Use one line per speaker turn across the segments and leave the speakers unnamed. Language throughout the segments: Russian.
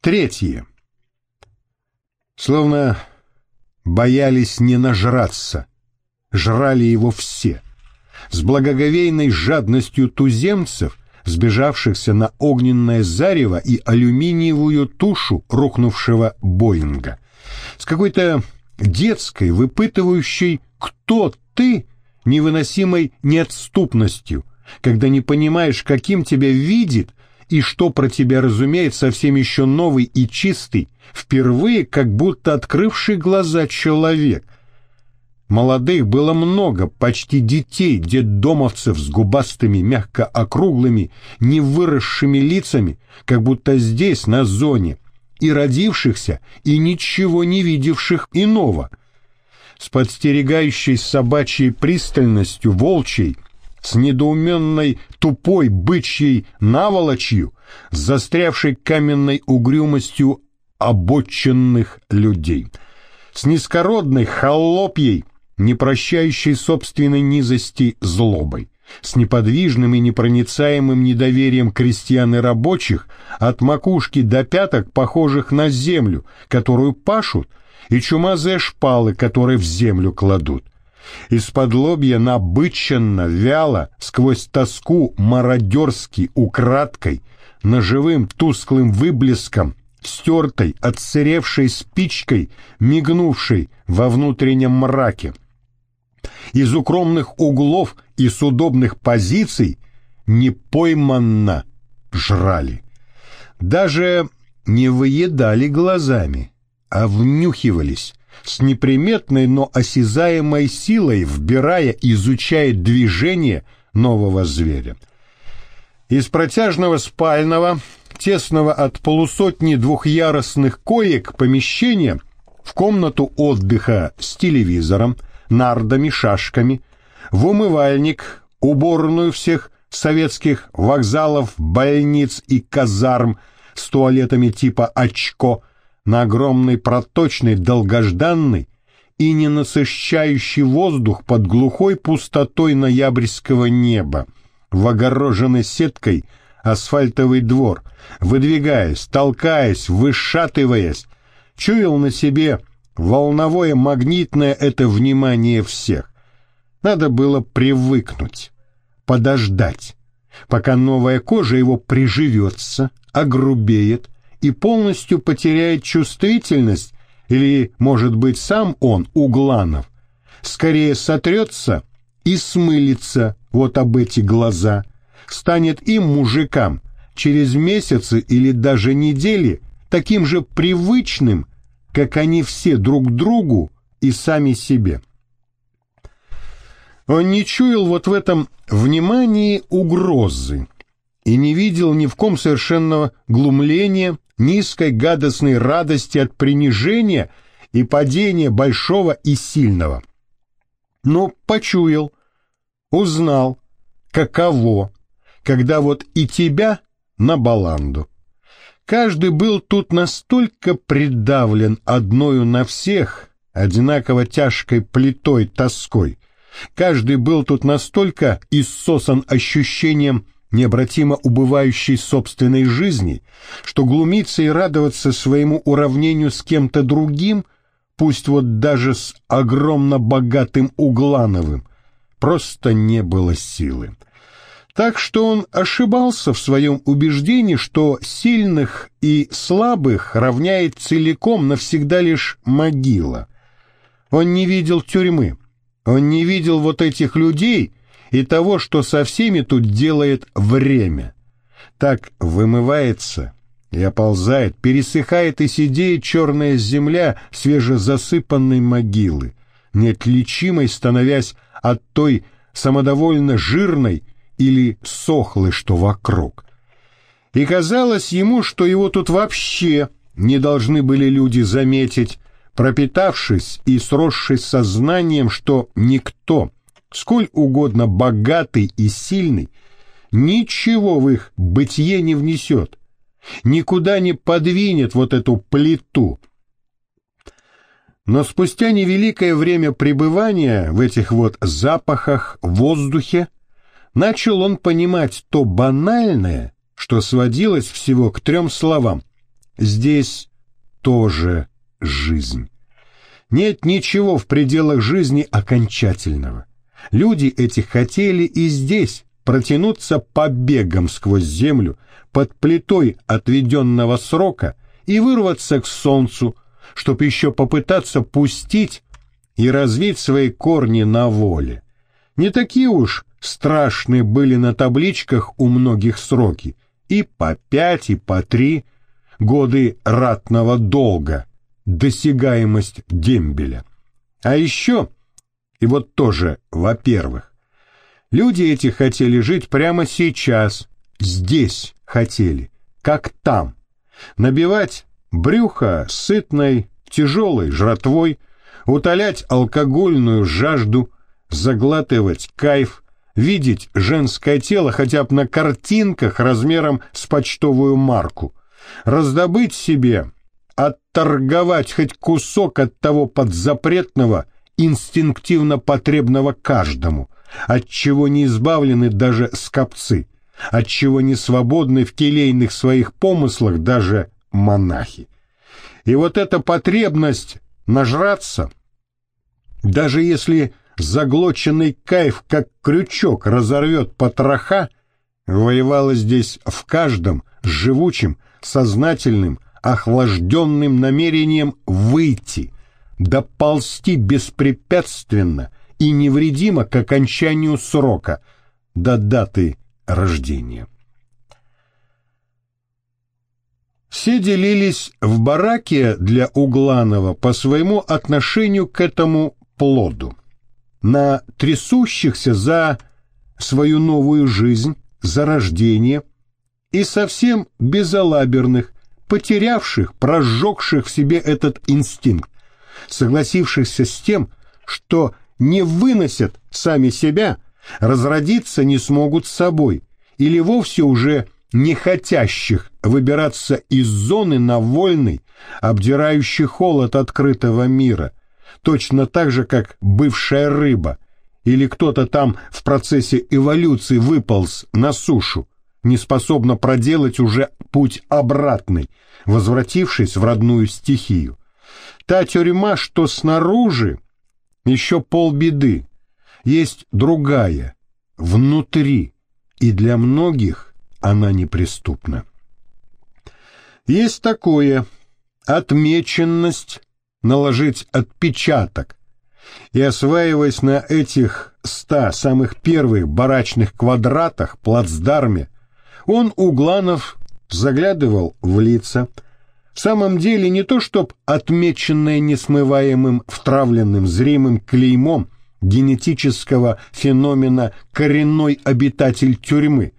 Третье. Словно боялись не нажраться, жрали его все. С благоговейной жадностью туземцев, сбежавшихся на огненное зарево и алюминиевую тушу рухнувшего Боинга. С какой-то детской, выпытывающей «Кто ты?» невыносимой неотступностью, когда не понимаешь, каким тебя видит и что про тебя разумеет совсем еще новый и чистый, впервые как будто открывший глаза человек. Молодых было много, почти детей, детдомовцев с губастыми, мягко округлыми, невыросшими лицами, как будто здесь, на зоне, и родившихся, и ничего не видевших иного. С подстерегающей собачьей пристальностью волчьей, с недоуменной тупой бычьей наволочью, застрявшей каменной угрюмостью обоченных людей, с низкородной холопьей, не прощающей собственной низости злобой, с неподвижным и непроницаемым недоверием крестьян и рабочих, от макушки до пяток, похожих на землю, которую пашут, и чумазые шпалы, которые в землю кладут. Из-под лобья набыченно, вяло, сквозь тоску мародерски, украдкой, ножевым тусклым выблеском, стертой, отсыревшей спичкой, мигнувшей во внутреннем мраке. Из укромных углов и с удобных позиций непойманно жрали. Даже не выедали глазами, а внюхивались, с неприметной, но осязаемой силой, вбирая, изучая движение нового зверя. Из протяжного спального, тесного от полусотни двухъярусных коек помещения в комнату отдыха с телевизором, нардами, шашками, в умывальник, уборную всех советских вокзалов, больниц и казарм с туалетами типа «очко», на огромный проточный, долгожданный и не насыщающий воздух под глухой пустотой ноябрьского неба, в огороженной сеткой асфальтовый двор, выдвигаясь, толкаясь, вышатываясь, чуял на себе волновое магнитное это внимание всех. Надо было привыкнуть, подождать, пока новая кожа его приживется, огрубеет, и полностью потеряет чувствительность, или, может быть, сам он, Угланов, скорее сотрется и смылится вот об эти глаза, станет им, мужикам, через месяцы или даже недели таким же привычным, как они все друг другу и сами себе. Он не чуял вот в этом внимании угрозы и не видел ни в ком совершенного глумления низкой гадостной радости от принижения и падения большого и сильного. Но почуял, узнал, каково, когда вот и тебя на баланду. Каждый был тут настолько придавлен одною на всех, одинаково тяжкой плитой тоской. Каждый был тут настолько иссосан ощущением необратимо убывающей собственной жизни, что глумиться и радоваться своему уравнению с кем-то другим, пусть вот даже с огромно богатым Углановым, просто не было силы. Так что он ошибался в своем убеждении, что сильных и слабых равняет целиком навсегда лишь могила. Он не видел тюрьмы, он не видел вот этих людей, и того, что со всеми тут делает время. Так вымывается и оползает, пересыхает и сидеет черная земля свежезасыпанной могилы, неотличимой становясь от той самодовольно жирной или сохлой, что вокруг. И казалось ему, что его тут вообще не должны были люди заметить, пропитавшись и сросшись сознанием, что никто, сколь угодно богатый и сильный, ничего в их бытие не внесет, никуда не подвинет вот эту плиту. Но спустя невеликое время пребывания в этих вот запахах, воздухе, начал он понимать то банальное, что сводилось всего к трем словам здесь тоже жизнь. Нет ничего в пределах жизни окончательного. Люди эти хотели и здесь протянуться побегом сквозь землю под плитой отведенного срока и вырваться к солнцу, чтобы еще попытаться пустить и развить свои корни на воле. Не такие уж страшные были на табличках у многих сроки, и по пять, и по три годы ратного долга, досягаемость дембеля. А еще, и вот тоже, во-первых, люди эти хотели жить прямо сейчас, здесь хотели, как там, набивать брюхо сытной, тяжелой жратвой, утолять алкогольную жажду, заглатывать кайф, видеть женское тело хотя бы на картинках размером с почтовую марку, раздобыть себе отторговать хоть кусок от того подзапретного, инстинктивно потребного каждому, от чего не избавлены даже скопцы, от чего не свободны в келейных своих помыслах даже монахи. И вот эта потребность нажраться, даже если заглоченный кайф, как крючок, разорвет потроха, воевала здесь в каждом живучем, сознательным, охлажденным намерением выйти, доползти беспрепятственно и невредимо к окончанию срока до даты рождения. Все делились в бараке для Угланова по своему отношению к этому плоду. На трясущихся за свою новую жизнь, за рождение, и совсем безалаберных, потерявших, прожегших в себе этот инстинкт, согласившихся с тем, что не выносят сами себя, разродиться не смогут с собой, или вовсе уже не хотящих выбираться из зоны на вольный, обдирающий холод открытого мира, точно так же, как бывшая рыба, или кто-то там в процессе эволюции выполз на сушу, не способна проделать уже путь обратный, возвратившись в родную стихию. Та тюрьма, что снаружи, еще полбеды. Есть другая, внутри, и для многих она неприступна. Есть такое отмеченность, наложить отпечаток, и осваиваясь на этих ста самых первых барачных квадратах, плацдарме, он, Угланов, заглядывал в лица. В самом деле не то, чтоб отмеченное несмываемым втравленным зримым клеймом генетического феномена коренной обитатель тюрьмы,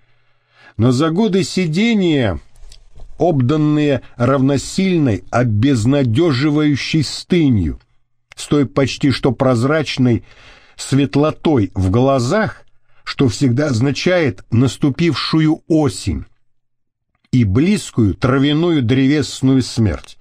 но за годы сидения обданные равносильной, обезнадеживающей стынью, с той почти что прозрачной светлотой в глазах, что всегда означает наступившую осень и близкую травяную древесную смерть.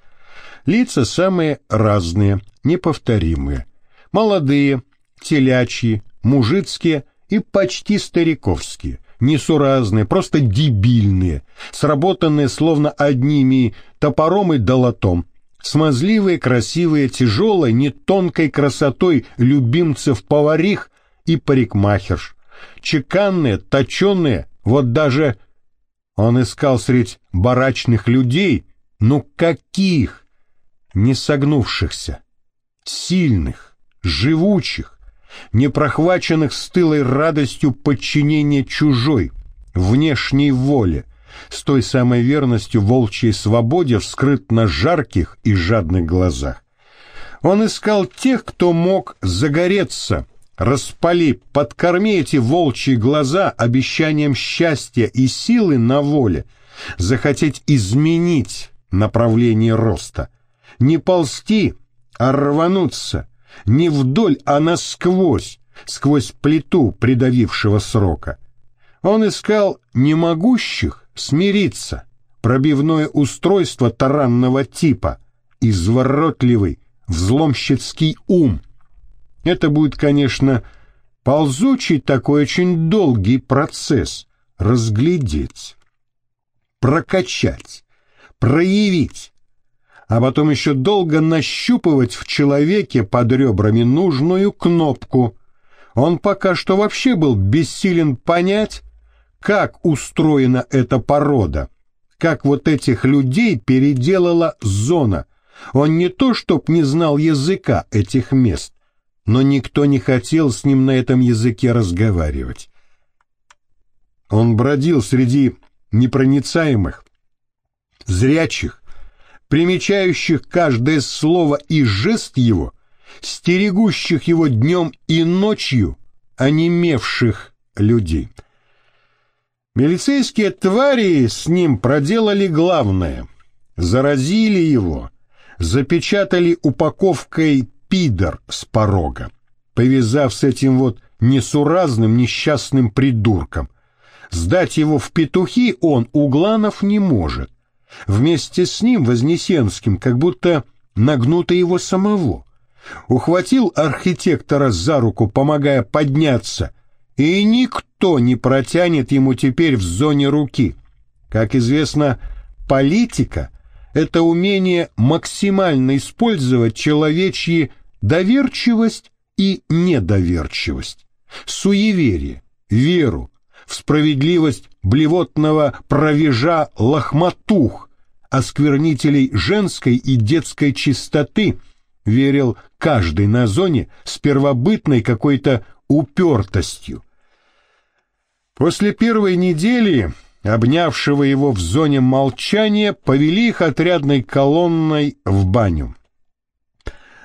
Лица самые разные, неповторимые. Молодые, телячьи, мужицкие и почти стариковские, несуразные, просто дебильные, сработанные словно одними топором и долотом, смазливые, красивые, тяжелые, не тонкой красотой любимцев-поварих и парикмахерш, чеканные, точеные, вот даже он искал средь барачных людей, ну каких, не согнувшихся, сильных, живучих, не прохваченных стылой радостью подчинения чужой, внешней воле, с той самой верностью волчьей свободе в скрытно жарких и жадных глазах. Он искал тех, кто мог загореться — Распали, подкорми эти волчьи глаза обещанием счастья и силы на воле, захотеть изменить направление роста, не ползти, а рвануться, не вдоль, а насквозь, сквозь плиту придавившего срока. Он искал немогущих смириться, пробивное устройство таранного типа, изворотливый, взломщицкий ум — это будет, конечно, ползучий такой очень долгий процесс разглядеть, прокачать, проявить, а потом еще долго нащупывать в человеке под ребрами нужную кнопку. Он пока что вообще был бессилен понять, как устроена эта порода, как вот этих людей переделала зона. Он не то чтоб не знал языка этих мест, но никто не хотел с ним на этом языке разговаривать. Он бродил среди непроницаемых, зрячих, примечающих каждое слово и жест его, стерегущих его днем и ночью, онемевших людей. Милицейские твари с ним проделали главное. Заразили его, запечатали упаковкой пидор с порога, повязав с этим вот несуразным несчастным придурком. Сдать его в петухи он, Угланов, не может. Вместе с ним, Вознесенским, как будто нагнуто его самого. Ухватил архитектора за руку, помогая подняться, и никто не протянет ему теперь в зоне руки. Как известно, политика — это умение максимально использовать человечьи доверчивость и недоверчивость, суеверие, веру, в справедливость блевотного провежа лохматух, осквернителей женской и детской чистоты, верил каждый на зоне с первобытной какой-то упертостью. После первой недели, обнявшего его в зоне молчания, повели их отрядной колонной в баню.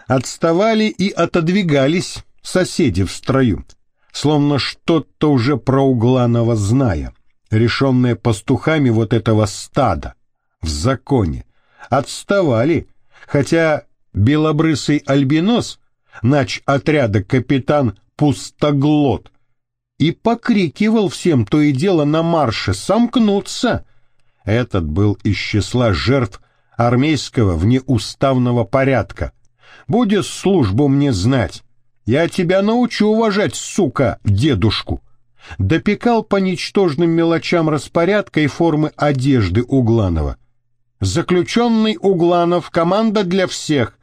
Отставали и отодвигались соседи в строю словно что-то уже про Угланова зная, решенное пастухами вот этого стада, в законе, отставали, хотя белобрысый альбинос, нач отряда капитан Пустоглот, и покрикивал всем то и дело на марше «Сомкнуться!» Этот был из числа жертв армейского внеуставного порядка. «Будешь службу мне знать, я тебя научу уважать, сука, дедушку. Допекал по ничтожным мелочам распорядка и формы одежды Угланова. Заключенный Угланов, команда для всех.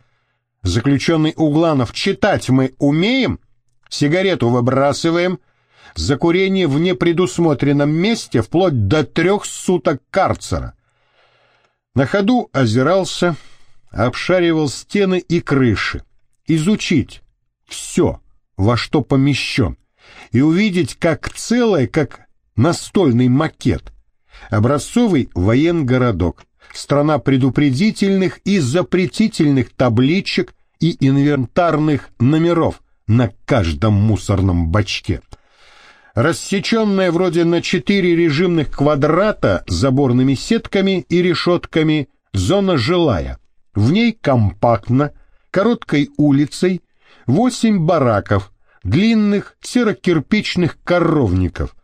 Заключенный Угланов, читать мы умеем? Сигарету выбрасываем. За курение в непредусмотренном месте вплоть до трех суток карцера. На ходу озирался, обшаривал стены и крыши. Изучить, все, во что помещен, и увидеть как целое, как настольный макет. Образцовый военгородок, страна предупредительных и запретительных табличек и инвентарных номеров на каждом мусорном бачке. Рассеченная вроде на четыре режимных квадрата заборными сетками и решетками зона жилая. В ней компактно, короткой улицей, восемь бараков, длинных серокирпичных коровников.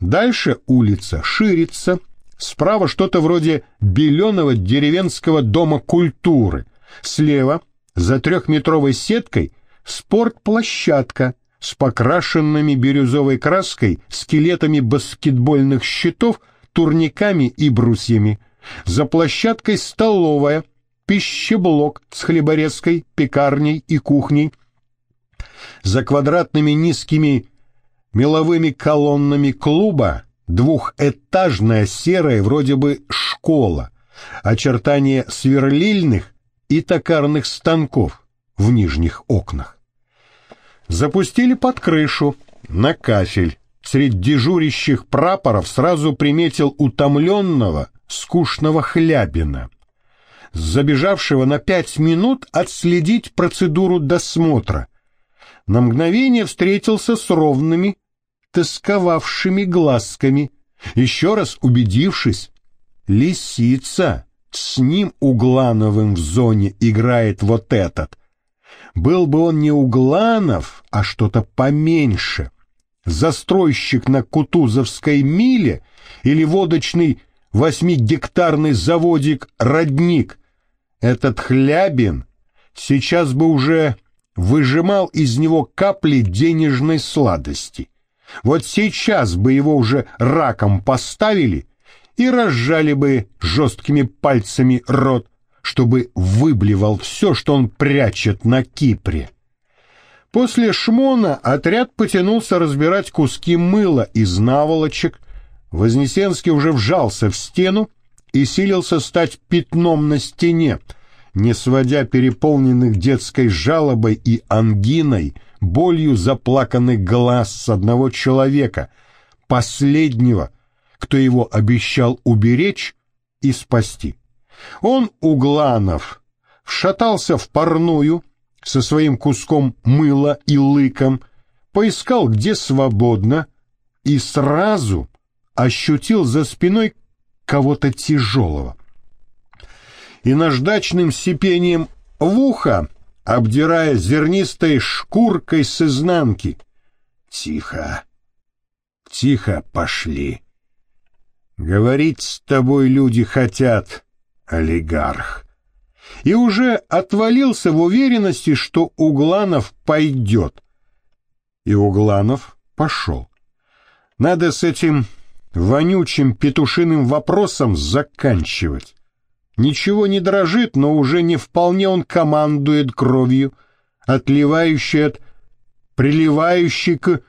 Дальше улица ширится, справа что-то вроде беленого деревенского дома культуры, слева, за трехметровой сеткой, спортплощадка с покрашенными бирюзовой краской скелетами баскетбольных щитов, турниками и брусьями. За площадкой столовая, пищеблок с хлеборезкой, пекарней и кухней – за квадратными низкими меловыми колоннами клуба двухэтажная серая вроде бы школа, очертания сверлильных и токарных станков в нижних окнах. Запустили под крышу, на кафель. Среди дежурящих прапоров сразу приметил утомленного, скучного хлябина, забежавшего на пять минут отследить процедуру досмотра – на мгновение встретился с ровными, тосковавшими глазками, еще раз убедившись, лисица, с ним Углановым в зоне играет вот этот. Был бы он не Угланов, а что-то поменьше. Застройщик на Кутузовской миле или водочный восьмигектарный заводик «Родник». Этот Хлябин сейчас бы уже выжимал из него капли денежной сладости. Вот сейчас бы его уже раком поставили и разжали бы жесткими пальцами рот, чтобы выблевал все, что он прячет на Кипре. После шмона отряд потянулся разбирать куски мыла из наволочек. Вознесенский уже вжался в стену и силился стать пятном на стене, не сводя переполненных детской жалобой и ангиной, болью заплаканных глаз с одного человека, последнего, кто его обещал уберечь и спасти. Он, Угланов, вшатался в парную, со своим куском мыла и лыком, поискал, где свободно, и сразу ощутил за спиной кого-то тяжелого. И наждачным сипением в ухо, обдирая зернистой шкуркой с изнанки. «Тихо, тихо пошли. Говорить с тобой люди хотят, олигарх и уже отвалился в уверенности, что Угланов пойдет. И Угланов пошел. Надо с этим вонючим петушиным вопросом заканчивать. Ничего не дрожит, но уже не вполне он командует кровью, отливающей от приливающей к...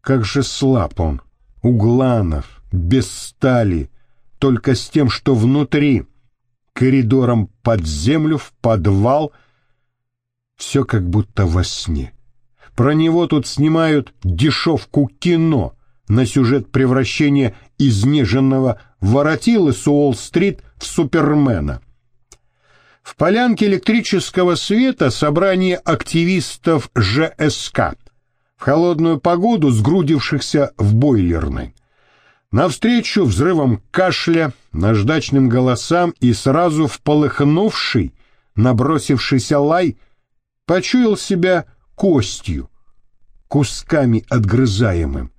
Как же слаб он, Угланов, без стали, только с тем, что внутри — коридором под землю, в подвал. Все как будто во сне. Про него тут снимают дешевку кино на сюжет превращения изнеженного воротилы с Уолл-стрит в Супермена. В полянке электрического света собрание активистов ЖСК в холодную погоду сгрудившихся в бойлерной. Навстречу взрывам кашля, наждачным голосам и сразу вполыхнувший, набросившийся лай, почуял себя костью, кусками отгрызаемым.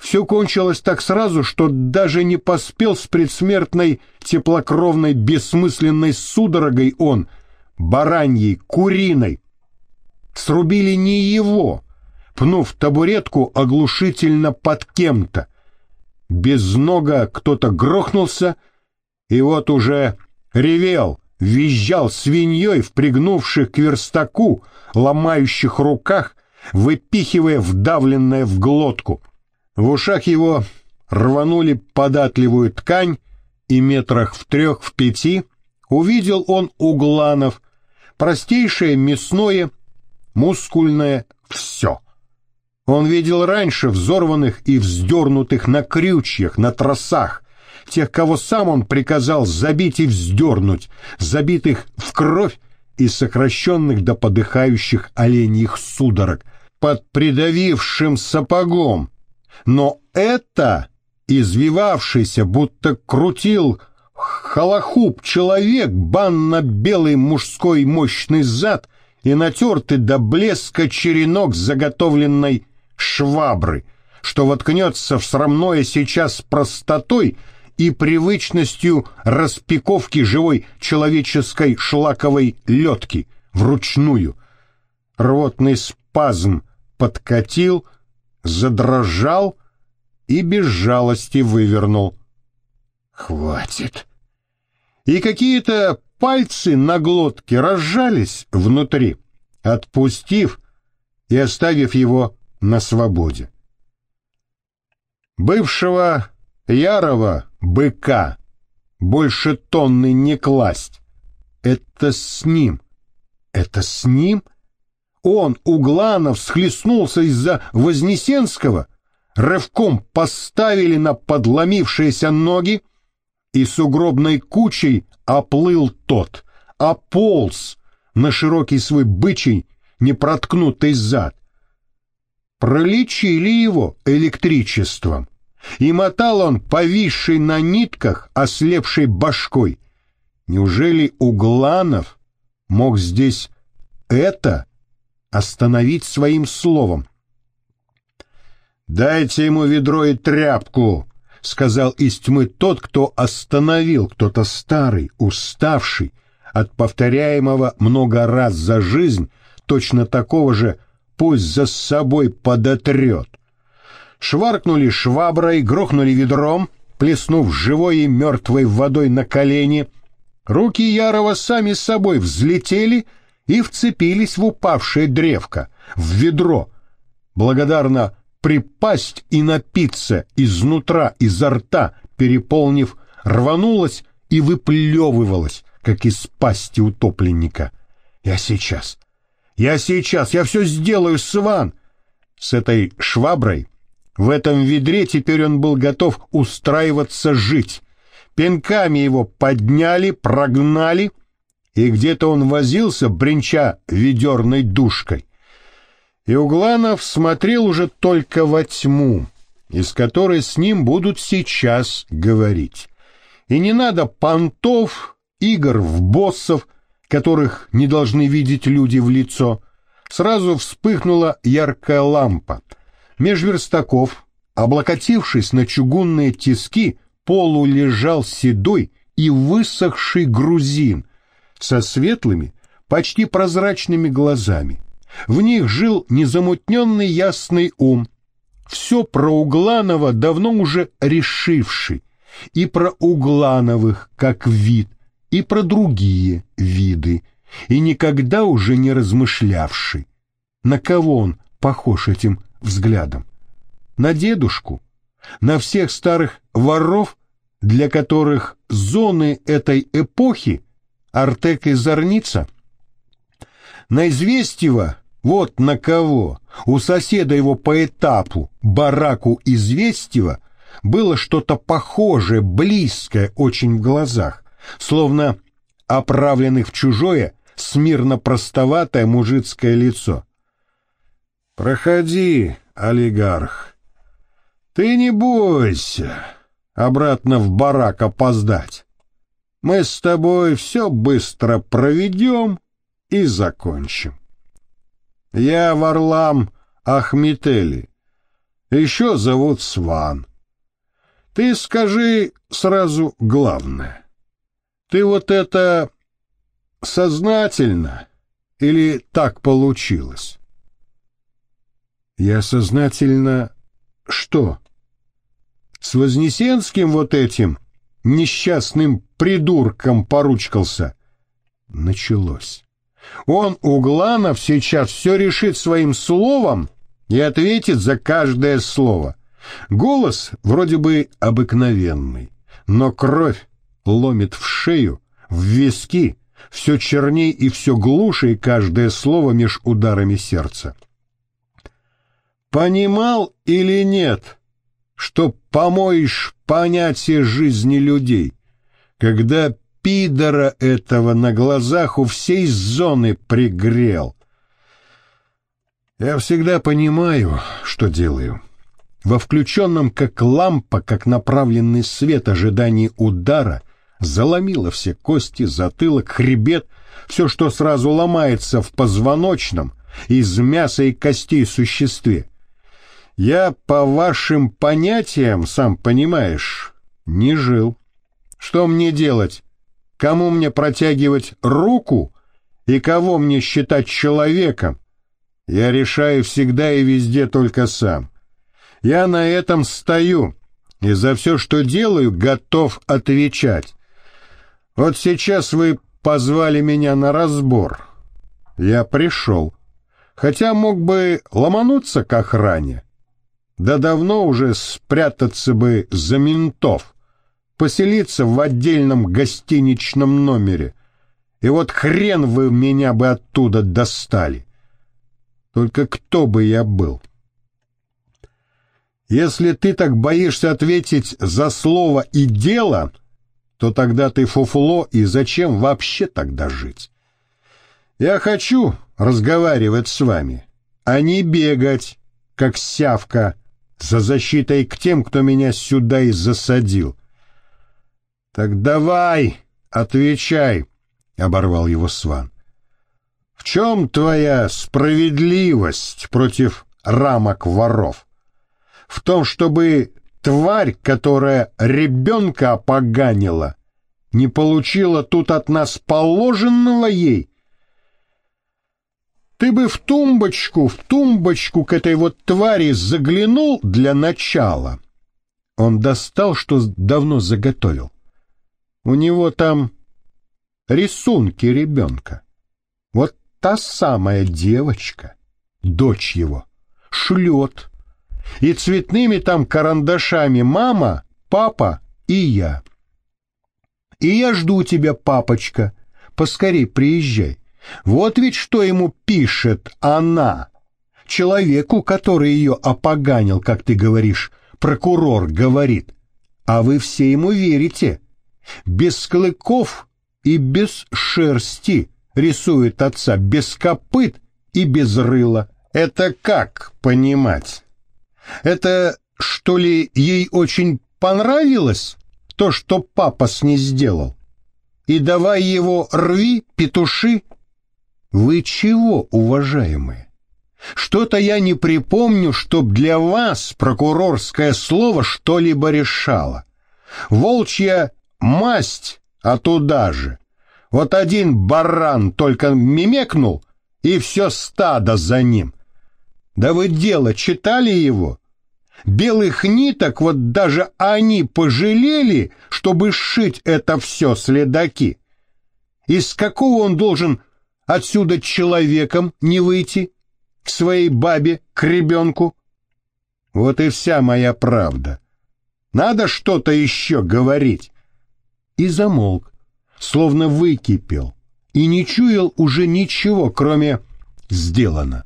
Все кончилось так сразу, что даже не поспел с предсмертной теплокровной бессмысленной судорогой он, бараньей, куриной. Срубили не его, пнув табуретку оглушительно под кем-то, без нога кто-то грохнулся, и вот уже ревел, визжал свиньей в пригнувших к верстаку, ломающих руках, выпихивая вдавленное в глотку. В ушах его рванули податливую ткань, и метрах в трех, в пяти увидел он угланов, простейшее мясное, мускульное все. Он видел раньше взорванных и вздернутых на крючьях, на тросах, тех, кого сам он приказал забить и вздернуть, забитых в кровь и сокращенных до подыхающих оленьих судорог, под придавившим сапогом. Но это извивавшийся, будто крутил холохуп человек, банно-белый мужской мощный зад и натертый до блеска черенок заготовленной швабры, что воткнется в срамное сейчас простотой и привычностью распековки живой человеческой шлаковой летки вручную. Рвотный спазм подкатил, задрожал и без жалости вывернул. «Хватит!» И какие-то пальцы на глотке разжались внутри, отпустив и оставив его на свободе. Бывшего ярого быка больше тонны не класть. Это с ним. Это с ним? Он, Угланов, схлестнулся из-за Вознесенского, рывком поставили на подломившиеся ноги, и с угробной кучей оплыл тот, ополз на широкий свой бычий, непроткнутый зад пролечили его электричеством, и мотал он, повисший на нитках, ослепшей башкой. Неужели Угланов мог здесь это остановить своим словом? «Дайте ему ведро и тряпку», — сказал из тьмы тот, кто остановил, кто-то старый, уставший, от повторяемого много раз за жизнь, точно такого же пусть за собой подотрет. Шваркнули шваброй, грохнули ведром, плеснув живой и мертвой водой на колени, Руки Ярова сами собой взлетели и вцепились в упавшее древко, в ведро. Благодарно припасть и напиться изнутра, изо рта, переполнив, рванулась и выплевывалась, как из пасти утопленника. Я сейчас, я сейчас, я все сделаю, Сван! С этой шваброй в этом ведре теперь он был готов устраиваться жить. Пинками его подняли, прогнали, и где-то он возился, бренча ведерной душкой. И Угланов смотрел уже только во тьму, из которой с ним будут сейчас говорить. И не надо понтов, игр в боссов, которых не должны видеть люди в лицо. Сразу вспыхнула яркая лампа. Меж верстаков, облокотившись на чугунные тиски, полу лежал седой и высохший грузин со светлыми, почти прозрачными глазами. В них жил незамутненный ясный ум, все про Угланова давно уже решивший, и про Углановых как вид, и про другие виды, и никогда уже не размышлявший, на кого он похож этим взглядом. На дедушку, на всех старых воров, для которых зоны этой эпохи Артек и Зорница, на Известьева вот на кого у соседа его по этапу, бараку Известьева, было что-то похожее, близкое очень в глазах, словно оправленных в чужое, смирно простоватое мужицкое лицо. «Проходи, олигарх. Ты не бойся обратно в барак опоздать. Мы с тобой все быстро проведем и закончим. Я Варлам Ахметели. Еще зовут Сван. Ты скажи сразу главное. Ты вот это сознательно или так получилось? Я сознательно что? С Вознесенским вот этим несчастным придурком поручкался. Началось. Он, Угланов, сейчас все решит своим словом и ответит за каждое слово. Голос вроде бы обыкновенный, но кровь ломит в шею, в виски, все черней и все глуше, и каждое слово меж ударами сердца. Понимал или нет, что помоешь понятие жизни людей, когда пидора этого на глазах у всей зоны пригрел? Я всегда понимаю, что делаю. Во включенном, как лампа, как направленный свет ожидании удара, заломило все кости, затылок, хребет, все, что сразу ломается в позвоночном, из мяса и костей существе. Я, по вашим понятиям, сам понимаешь, не жил. Что мне делать? Кому мне протягивать руку и кого мне считать человеком? Я решаю всегда и везде только сам. Я на этом стою и за все, что делаю, готов отвечать. Вот сейчас вы позвали меня на разбор. Я пришел, хотя мог бы ломануться к охране, да давно уже спрятаться бы за ментов, поселиться в отдельном гостиничном номере. И вот хрен вы меня бы оттуда достали. Только кто бы я был? Если ты так боишься ответить за слово и дело, то тогда ты фуфло, и зачем вообще тогда жить? Я хочу разговаривать с вами, а не бегать, как сявка, за защитой к тем, кто меня сюда и засадил. Так давай, отвечай, оборвал его Сван. В чем твоя справедливость против рамок воров? В том, чтобы тварь, которая ребенка опоганила, не получила тут от нас положенного ей, ты бы в тумбочку, в тумбочку к этой вот твари заглянул для начала. Он достал, что давно заготовил. У него там рисунки ребенка. Вот та самая девочка, дочь его, шлет. И цветными там карандашами мама, папа и я. И я жду тебя, папочка, поскорей приезжай. Вот ведь что ему пишет она, человеку, который ее опоганил, как ты говоришь, прокурор говорит. А вы все ему верите. Без клыков и без шерсти рисует отца, без копыт и без рыла. Это как понимать? Это, что ли, ей очень понравилось, то, что папа с ней сделал? И давай его рви, петуши. Вы чего, уважаемые? Что-то я не припомню, чтоб для вас прокурорское слово что-либо решало. Волчья масть, а туда же. Вот один баран только мимекнул, и все стадо за ним. Да вы дело читали его? Белых ниток вот даже они пожалели, чтобы сшить это все следаки. Из какого он должен отсюда человеком не выйти? К своей бабе, к ребенку? Вот и вся моя правда. Надо что-то еще говорить. И замолк, словно выкипел, и не чуял уже ничего, кроме «сделано»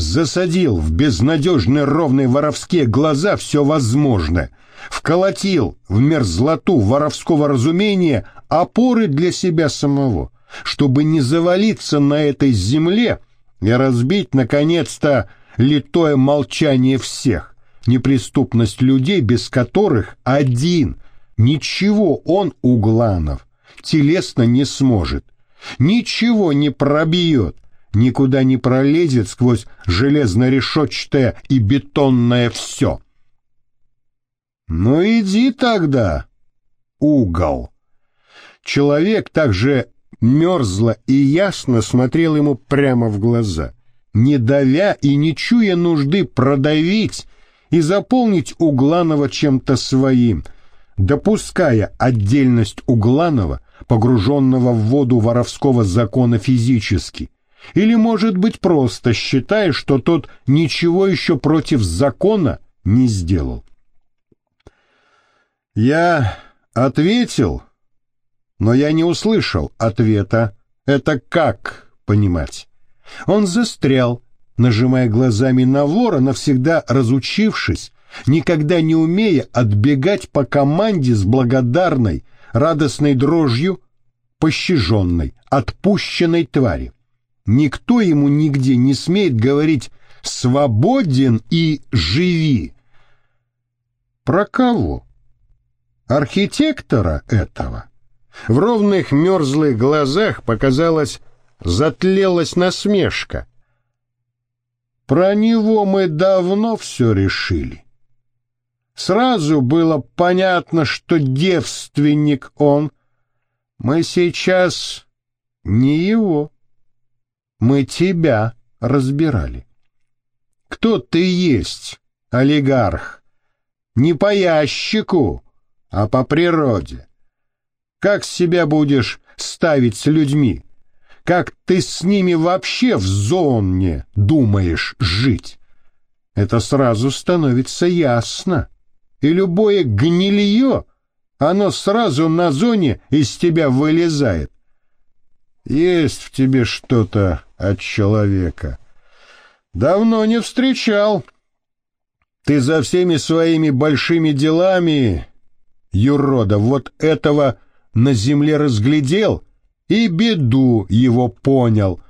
засадил в безнадежно ровные воровские глаза все возможное, вколотил в мерзлоту воровского разумения опоры для себя самого, чтобы не завалиться на этой земле и разбить, наконец-то, литое молчание всех, неприступность людей, без которых один, ничего он, Угланов, телесно не сможет, ничего не пробьет, никуда не пролезет сквозь железно-решетчатое и бетонное все. Ну иди тогда, угол. Человек также мерзло и ясно смотрел ему прямо в глаза, не давя и не чуя нужды продавить и заполнить Угланова чем-то своим, допуская отдельность Угланова, погруженного в воду воровского закона физически, или, может быть, просто считая, что тот ничего еще против закона не сделал. Я ответил, но я не услышал ответа. Это как понимать? Он застрял, нажимая глазами на вора, навсегда разучившись, никогда не умея отбегать по команде с благодарной, радостной дрожью, пощаженной, отпущенной твари. Никто ему нигде не смеет говорить «свободен и живи». Про кого? Архитектора этого? В ровных мерзлых глазах показалась, затлелась насмешка. Про него мы давно все решили. Сразу было понятно, что девственник он. Мы сейчас не его мы тебя разбирали. Кто ты есть, олигарх? Не по ящику, а по природе. Как себя будешь ставить с людьми? Как ты с ними вообще в зоне думаешь жить? Это сразу становится ясно. И любое гнилье, оно сразу на зоне из тебя вылезает. Есть в тебе что-то от человека. Давно не встречал. Ты за всеми своими большими делами, юрода, вот этого на земле разглядел и беду его понял.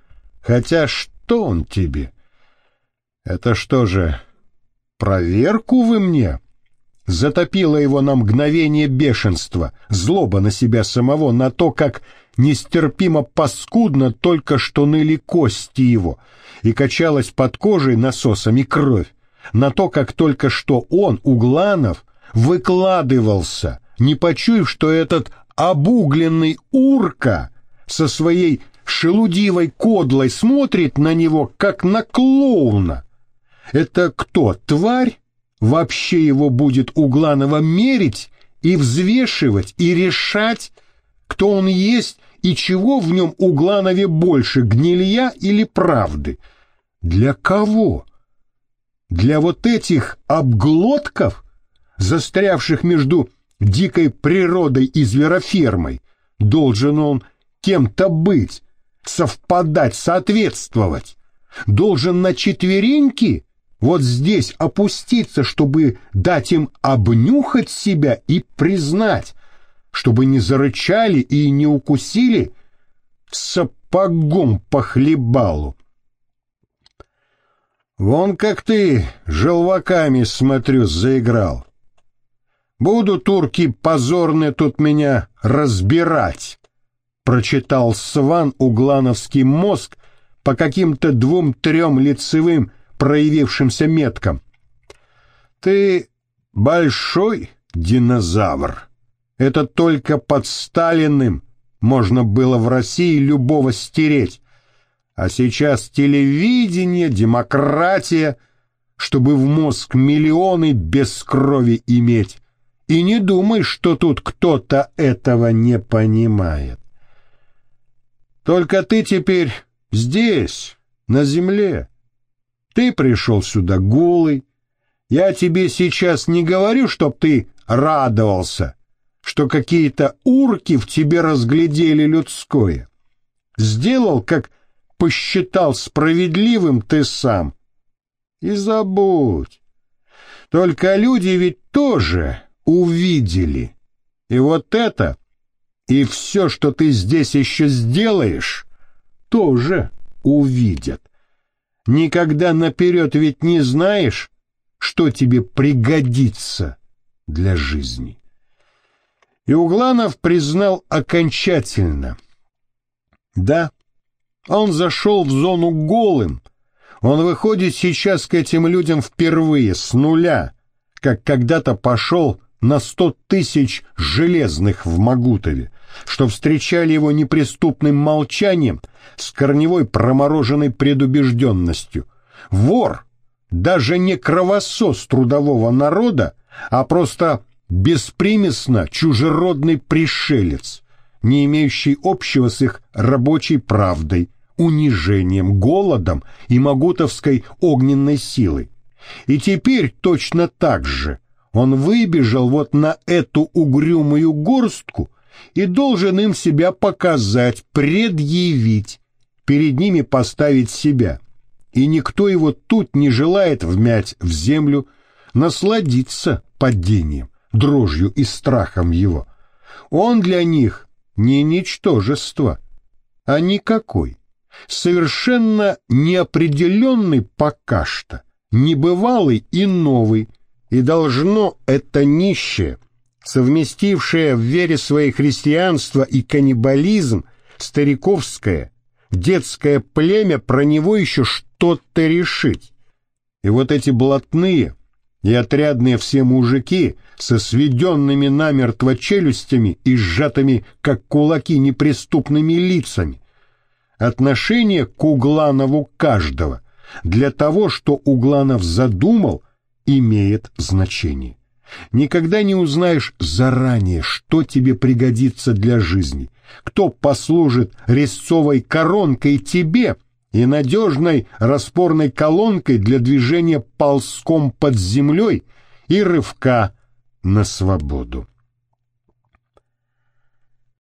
Хотя что он тебе? Это что же, проверку вы мне? Затопило его на мгновение бешенство, злоба на себя самого, на то, как нестерпимо паскудно только что ныли кости его, и качалась под кожей насосами кровь, на то, как только что он, Угланов, выкладывался, не почуяв, что этот обугленный урка со своей шелудивой кодлой смотрит на него, как на клоуна. Это кто, тварь? Вообще его будет Угланова мерить и взвешивать, и решать, кто он есть и чего в нем Угланове больше, гнилья или правды? Для кого? Для вот этих обглотков, застрявших между дикой природой и зверофермой, должен он кем-то быть, совпадать, соответствовать. Должен на четвереньки вот здесь опуститься, чтобы дать им обнюхать себя и признать, чтобы не зарычали и не укусили сапогом по хлебалу. Вон как ты желваками, смотрю, заиграл. Буду турки позорные тут меня разбирать, прочитал Сван углановский мозг по каким-то двум-трем лицевым проявившимся меткам. Ты большой динозавр. Это только под Сталиным можно было в России любого стереть. А сейчас телевидение, демократия, чтобы в мозг миллионы без крови иметь. И не думай, что тут кто-то этого не понимает. Только ты теперь здесь, на земле. Ты пришел сюда голый. Я тебе сейчас не говорю, чтоб ты радовался что какие-то урки в тебе разглядели людское. Сделал, как посчитал справедливым ты сам. И забудь. Только люди ведь тоже увидели. И вот это, и все, что ты здесь еще сделаешь, тоже увидят. Никогда наперед ведь не знаешь, что тебе пригодится для жизни. И Угланов признал окончательно. Да, он зашел в зону голым. Он выходит сейчас к этим людям впервые, с нуля, как когда-то пошел на сто тысяч железных в Магутове, что встречали его неприступным молчанием с корневой промороженной предубежденностью. Вор, даже не кровосос трудового народа, а просто беспримесно чужеродный пришелец, не имеющий общего с их рабочей правдой, унижением, голодом и могутовской огненной силой. И теперь точно так же он выбежал вот на эту угрюмую горстку и должен им себя показать, предъявить, перед ними поставить себя. И никто его тут не желает вмять в землю, насладиться падением дрожью и страхом его. Он для них не ничтожество, а никакой, совершенно неопределенный пока что, небывалый и новый, и должно это нищее, совместившее в вере своей христианство и каннибализм, стариковское, детское племя про него еще что-то решить. И вот эти блатные и отрядные все мужики — со сведенными намертво челюстями и сжатыми, как кулаки, неприступными лицами. Отношение к Угланову каждого для того, что Угланов задумал, имеет значение. Никогда не узнаешь заранее, что тебе пригодится для жизни, кто послужит резцовой коронкой тебе и надежной распорной колонкой для движения ползком под землей и рывка на свободу.